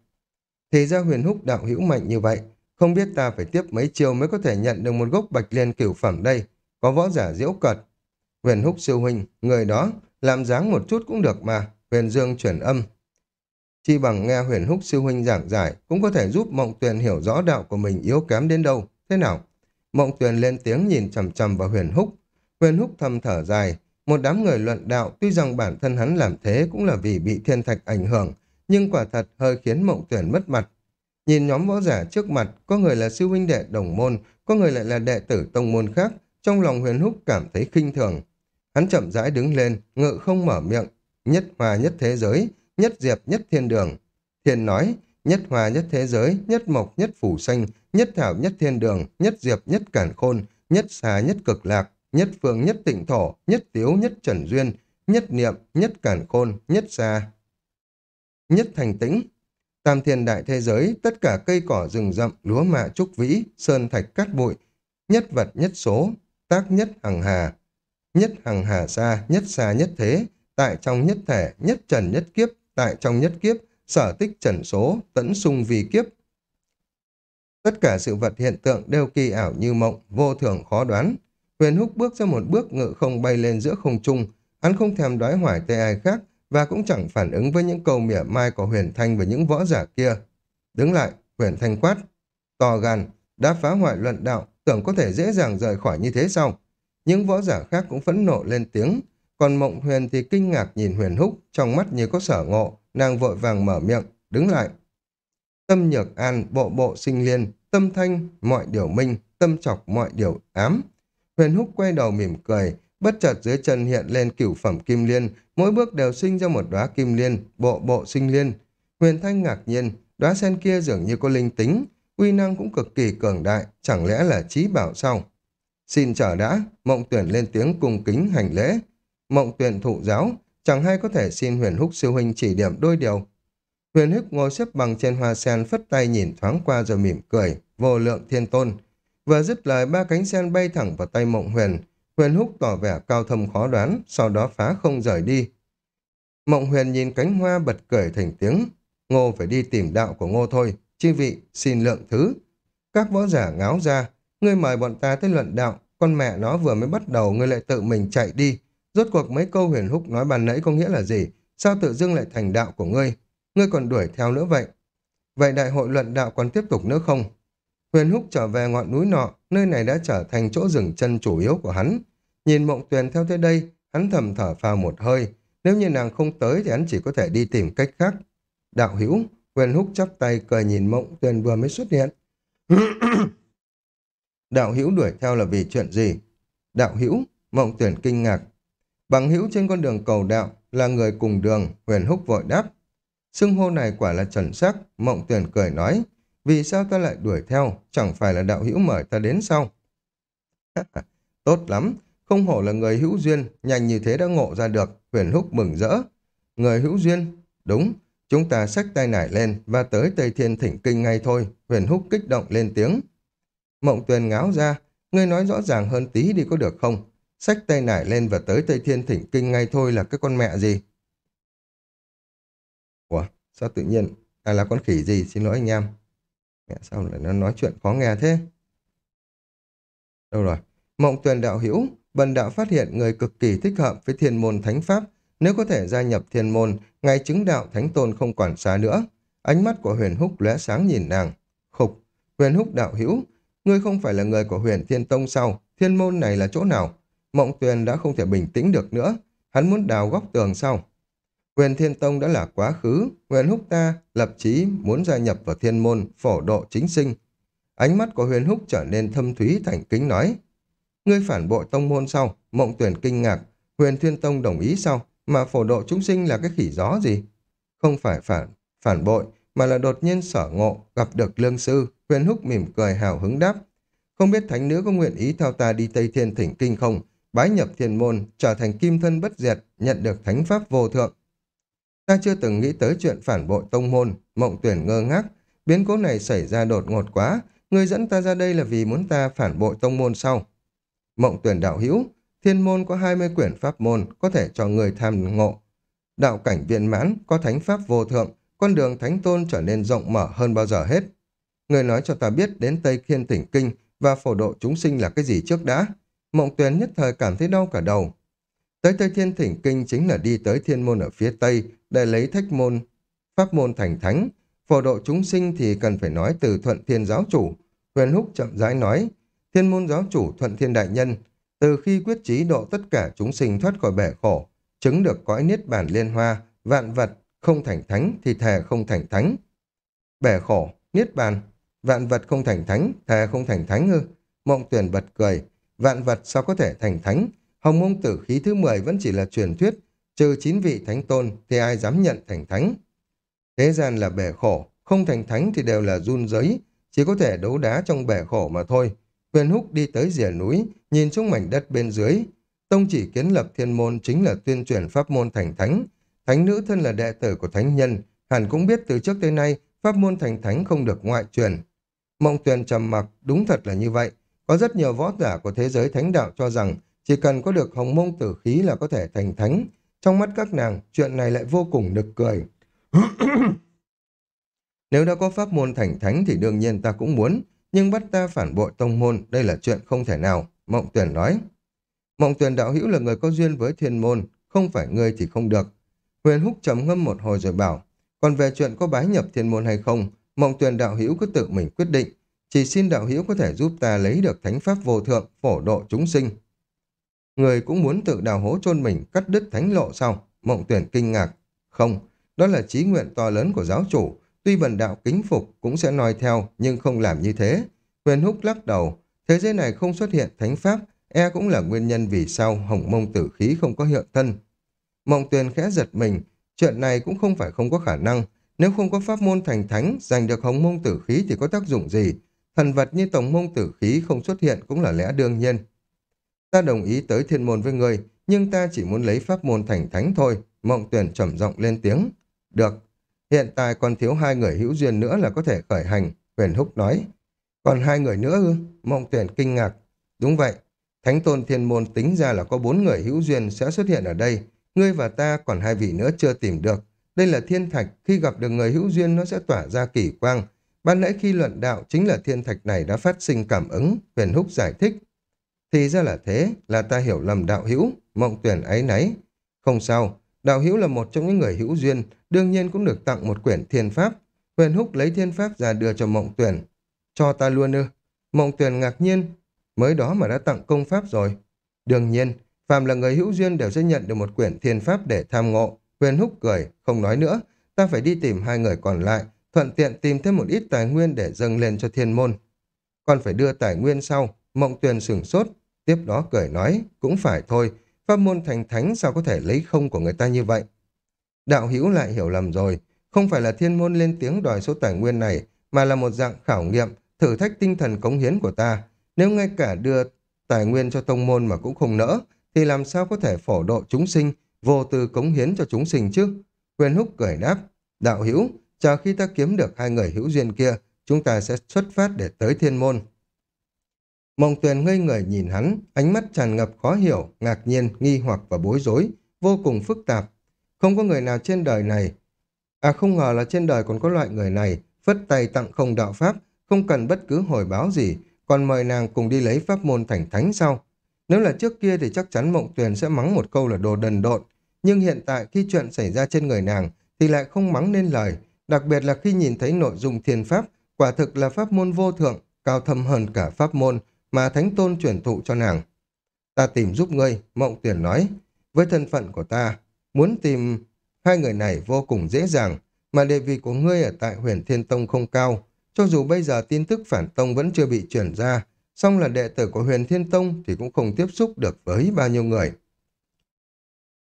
Thì ra huyền húc đạo hữu mạnh như vậy, không biết ta phải tiếp mấy chiêu mới có thể nhận được một gốc bạch liên cửu phẩm đây, có võ giả diễu cật. Huyền húc sư huynh, người đó, làm dáng một chút cũng được mà, huyền dương chuyển âm. Chi bằng nghe huyền húc sư huynh giảng giải cũng có thể giúp mộng tuyền hiểu rõ đạo của mình yếu kém đến đâu, thế nào? Mộng tuyền lên tiếng nhìn chằm chằm vào huyền húc. Huyền húc thầm thở dài, một đám người luận đạo tuy rằng bản thân hắn làm thế cũng là vì bị thiên thạch ảnh hưởng, nhưng quả thật hơi khiến mộng tuyển mất mặt. Nhìn nhóm võ giả trước mặt, có người là sư huynh đệ đồng môn, có người lại là đệ tử tông môn khác, trong lòng huyền húc cảm thấy khinh thường. Hắn chậm rãi đứng lên, ngự không mở miệng, nhất hòa nhất thế giới, nhất diệp nhất thiên đường. Thiên nói, nhất hòa nhất thế giới, nhất mộc nhất phủ xanh, nhất thảo nhất thiên đường, nhất diệp nhất cản khôn, nhất xà nhất cực lạc, nhất phương nhất tịnh thổ, nhất tiếu nhất trần duyên, nhất niệm, nhất cản khôn, nhất xa. Nhất thành tĩnh, tam thiên đại thế giới, tất cả cây cỏ rừng rậm, lúa mạ trúc vĩ, sơn thạch cát bụi, nhất vật nhất số, tác nhất hằng hà, nhất hằng hà xa, nhất xa nhất thế, tại trong nhất thể, nhất trần nhất kiếp, tại trong nhất kiếp, sở tích trần số, tẫn sung vì kiếp. Tất cả sự vật hiện tượng đều kỳ ảo như mộng, vô thường khó đoán, Huyền Húc bước ra một bước ngự không bay lên giữa không trung, hắn không thèm đoái hoài tới ai khác và cũng chẳng phản ứng với những câu mỉa mai của Huyền Thanh và những võ giả kia. Đứng lại, Huyền Thanh quát, to gan, đã phá hoại luận đạo, tưởng có thể dễ dàng rời khỏi như thế sao? Những võ giả khác cũng phẫn nộ lên tiếng, còn Mộng Huyền thì kinh ngạc nhìn Huyền Húc, trong mắt như có sở ngộ, nàng vội vàng mở miệng, đứng lại. Tâm nhược an, bộ bộ sinh liên, tâm thanh, mọi điều minh, tâm chọc mọi điều ám. Huyền Húc quay đầu mỉm cười, bất chợt dưới chân hiện lên cửu phẩm kim liên, mỗi bước đều sinh ra một đóa kim liên, bộ bộ sinh liên. Huyền Thanh ngạc nhiên, đóa sen kia dường như có linh tính, uy năng cũng cực kỳ cường đại, chẳng lẽ là trí bảo sao? Xin chờ đã, mộng tuyển lên tiếng cung kính hành lễ. Mộng tuyển thụ giáo, chẳng hay có thể xin huyền húc sư huynh chỉ điểm đôi điều. Huyền húc ngồi xếp bằng trên hoa sen phất tay nhìn thoáng qua rồi mỉm cười, vô lượng thiên tôn. Vừa dứt lời ba cánh sen bay thẳng vào tay mộng huyền, huyền húc tỏ vẻ cao thâm khó đoán, sau đó phá không rời đi. Mộng huyền nhìn cánh hoa bật cười thành tiếng, ngô phải đi tìm đạo của ngô thôi, chi vị xin lượng thứ. Các võ giả ngáo ra, ngươi mời bọn ta tới luận đạo, con mẹ nó vừa mới bắt đầu ngươi lại tự mình chạy đi. Rốt cuộc mấy câu huyền húc nói bàn nãy có nghĩa là gì? Sao tự dưng lại thành đạo của ngươi? Ngươi còn đuổi theo nữa vậy? Vậy đại hội luận đạo còn tiếp tục nữa không? Huyền húc trở về ngọn núi nọ, nơi này đã trở thành chỗ dừng chân chủ yếu của hắn. Nhìn mộng tuyền theo tới đây, hắn thầm thở phào một hơi. Nếu như nàng không tới thì hắn chỉ có thể đi tìm cách khác. Đạo hữu, Huyền húc chắp tay cười nhìn mộng tuyền vừa mới xuất hiện. Đạo hữu đuổi theo là vì chuyện gì? Đạo hữu, mộng tuyển kinh ngạc. Bằng hữu trên con đường cầu đạo là người cùng đường, huyền húc vội đáp. Xưng hô này quả là trần sắc, mộng tuyển cười nói. Vì sao ta lại đuổi theo, chẳng phải là đạo hữu mời ta đến sau? Tốt lắm, không hổ là người hữu duyên, nhanh như thế đã ngộ ra được, huyền húc mừng rỡ. Người hữu duyên, đúng, chúng ta xách tay nải lên và tới Tây Thiên thỉnh kinh ngay thôi, huyền húc kích động lên tiếng. Mộng tuyền ngáo ra, ngươi nói rõ ràng hơn tí đi có được không? Xách tay nải lên và tới Tây Thiên thỉnh kinh ngay thôi là cái con mẹ gì? Ủa, sao tự nhiên? À là con khỉ gì? Xin lỗi anh em. Mẹ sao lại nó nói chuyện khó nghe thế? Đâu rồi? Mộng tuyền đạo hữu bần đạo phát hiện người cực kỳ thích hợp với thiên môn thánh pháp. Nếu có thể gia nhập thiên môn, ngay chứng đạo thánh tôn không quản xa nữa. Ánh mắt của huyền húc lóe sáng nhìn nàng. Khục, huyền húc đạo hữu, ngươi không phải là người của huyền thiên tông sao? Thiên môn này là chỗ nào? Mộng tuyền đã không thể bình tĩnh được nữa. Hắn muốn đào góc tường sau. Huyền Thiên Tông đã là quá khứ, Huyền Húc ta lập chí muốn gia nhập vào thiên môn phổ độ chính sinh. Ánh mắt của Huyền Húc trở nên thâm thúy thành kính nói. Ngươi phản bội tông môn sau, mộng Tuyền kinh ngạc, Huyền Thiên Tông đồng ý sau, mà phổ độ chúng sinh là cái khỉ gió gì? Không phải phản, phản bội, mà là đột nhiên sở ngộ, gặp được lương sư, Huyền Húc mỉm cười hào hứng đáp. Không biết thánh nữ có nguyện ý theo ta đi Tây Thiên thỉnh kinh không? Bái nhập thiên môn, trở thành kim thân bất diệt, nhận được thánh pháp vô thượng. Ta chưa từng nghĩ tới chuyện phản bội tông môn, mộng tuyển ngơ ngác. Biến cố này xảy ra đột ngột quá, người dẫn ta ra đây là vì muốn ta phản bội tông môn sau. Mộng tuyển đạo hữu, thiên môn có 20 quyển pháp môn, có thể cho người tham ngộ. Đạo cảnh viên mãn, có thánh pháp vô thượng, con đường thánh tôn trở nên rộng mở hơn bao giờ hết. Người nói cho ta biết đến Tây Khiên Tỉnh Kinh và phổ độ chúng sinh là cái gì trước đã. Mộng tuyến nhất thời cảm thấy đau cả đầu. Tới Tây Thiên Thỉnh Kinh chính là đi tới thiên môn ở phía Tây để lấy thách môn, pháp môn thành thánh. Phổ độ chúng sinh thì cần phải nói từ thuận thiên giáo chủ. Huyền Húc chậm rãi nói, thiên môn giáo chủ thuận thiên đại nhân, từ khi quyết chí độ tất cả chúng sinh thoát khỏi bể khổ, chứng được cõi niết bản liên hoa, vạn vật không thành thánh thì thề không thành thánh. Bể khổ, niết bàn, vạn vật không thành thánh, thề không thành thánh ư. Mộng tuyển bật cười, vạn vật sao có thể thành thánh, Hồng mông tử khí thứ 10 vẫn chỉ là truyền thuyết, trừ chín vị thánh tôn thì ai dám nhận thành thánh. Thế gian là bể khổ, không thành thánh thì đều là run giấy, chỉ có thể đấu đá trong bể khổ mà thôi. Huyền Húc đi tới rìa núi, nhìn xuống mảnh đất bên dưới. Tông chỉ kiến lập thiên môn chính là tuyên truyền pháp môn thành thánh. Thánh nữ thân là đệ tử của thánh nhân, hẳn cũng biết từ trước tới nay pháp môn thành thánh không được ngoại truyền. Mộng tuyền trầm mặc, đúng thật là như vậy. Có rất nhiều võ giả của thế giới thánh đạo cho rằng chỉ cần có được hồng mông tử khí là có thể thành thánh. Trong mắt các nàng, chuyện này lại vô cùng nực cười. Nếu đã có pháp môn thành thánh thì đương nhiên ta cũng muốn, nhưng bắt ta phản bội tông môn, đây là chuyện không thể nào, Mộng Tuyền nói. Mộng Tuyền đạo hữu là người có duyên với thiên môn, không phải ngươi thì không được. Huyền Húc trầm ngâm một hồi rồi bảo, còn về chuyện có bái nhập thiên môn hay không, Mộng Tuyền đạo hữu cứ tự mình quyết định, chỉ xin đạo hữu có thể giúp ta lấy được thánh pháp vô thượng, phổ độ chúng sinh. Người cũng muốn tự đào hố chôn mình, cắt đứt thánh lộ sao? Mộng tuyển kinh ngạc. Không, đó là chí nguyện to lớn của giáo chủ. Tuy bần đạo kính phục cũng sẽ nói theo, nhưng không làm như thế. Huyền Húc lắc đầu. Thế giới này không xuất hiện thánh pháp, e cũng là nguyên nhân vì sao hồng mông tử khí không có hiệu thân. Mộng tuyền khẽ giật mình, chuyện này cũng không phải không có khả năng. Nếu không có pháp môn thành thánh, giành được hồng mông tử khí thì có tác dụng gì? Thần vật như tổng mông tử khí không xuất hiện cũng là lẽ đương nhiên. Ta đồng ý tới thiên môn với ngươi, nhưng ta chỉ muốn lấy pháp môn thành thánh thôi. Mộng tuyển trầm giọng lên tiếng. Được, hiện tại còn thiếu hai người hữu duyên nữa là có thể khởi hành, huyền húc nói. Còn hai người nữa ư? Mộng tuyển kinh ngạc. Đúng vậy, Thánh tôn thiên môn tính ra là có bốn người hữu duyên sẽ xuất hiện ở đây. Ngươi và ta còn hai vị nữa chưa tìm được. Đây là thiên thạch, khi gặp được người hữu duyên nó sẽ tỏa ra kỳ quang. Ban nãy khi luận đạo chính là thiên thạch này đã phát sinh cảm ứng, huyền húc giải thích. Thì ra là thế, là ta hiểu lầm đạo hữu, mộng tuyển ấy nấy. Không sao, đạo hữu là một trong những người hữu duyên, đương nhiên cũng được tặng một quyển thiên pháp. Huyền húc lấy thiên pháp ra đưa cho mộng tuyển. Cho ta luôn ư. Mộng tuyển ngạc nhiên, mới đó mà đã tặng công pháp rồi. Đương nhiên, phàm là người hữu duyên đều sẽ nhận được một quyển thiên pháp để tham ngộ. Huyền húc cười, không nói nữa, ta phải đi tìm hai người còn lại, thuận tiện tìm thêm một ít tài nguyên để dâng lên cho thiên môn. Còn phải đưa tài nguyên sau, mộng tuyền sửng sốt, tiếp đó cười nói, cũng phải thôi, pháp môn thành thánh sao có thể lấy không của người ta như vậy. Đạo hữu lại hiểu lầm rồi, không phải là thiên môn lên tiếng đòi số tài nguyên này, mà là một dạng khảo nghiệm, thử thách tinh thần cống hiến của ta. Nếu ngay cả đưa tài nguyên cho tông môn mà cũng không nỡ, thì làm sao có thể phổ độ chúng sinh, vô tư cống hiến cho chúng sinh chứ? Quyền Húc cười đáp, đạo hữu, chờ khi ta kiếm được hai người hữu duyên kia, chúng ta sẽ xuất phát để tới thiên môn. Mộng tuyền ngây người nhìn hắn, ánh mắt tràn ngập khó hiểu, ngạc nhiên, nghi hoặc và bối rối, vô cùng phức tạp. Không có người nào trên đời này, à không ngờ là trên đời còn có loại người này, phất tay tặng không đạo pháp, không cần bất cứ hồi báo gì, còn mời nàng cùng đi lấy pháp môn thành thánh sau. Nếu là trước kia thì chắc chắn mộng tuyền sẽ mắng một câu là đồ đần độn, nhưng hiện tại khi chuyện xảy ra trên người nàng thì lại không mắng nên lời, đặc biệt là khi nhìn thấy nội dung thiên pháp, quả thực là pháp môn vô thượng, cao thâm hơn cả pháp môn mà thánh tôn truyền thụ cho nàng. Ta tìm giúp ngươi, mộng tuyển nói, với thân phận của ta, muốn tìm hai người này vô cùng dễ dàng, mà địa vị của ngươi ở tại huyền thiên tông không cao, cho dù bây giờ tin tức phản tông vẫn chưa bị truyền ra, song là đệ tử của huyền thiên tông thì cũng không tiếp xúc được với bao nhiêu người.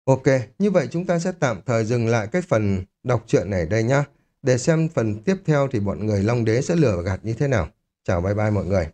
Ok, như vậy chúng ta sẽ tạm thời dừng lại cái phần đọc truyện này đây nhá. Để xem phần tiếp theo thì bọn người Long Đế sẽ lừa gạt như thế nào. Chào bye bye mọi người.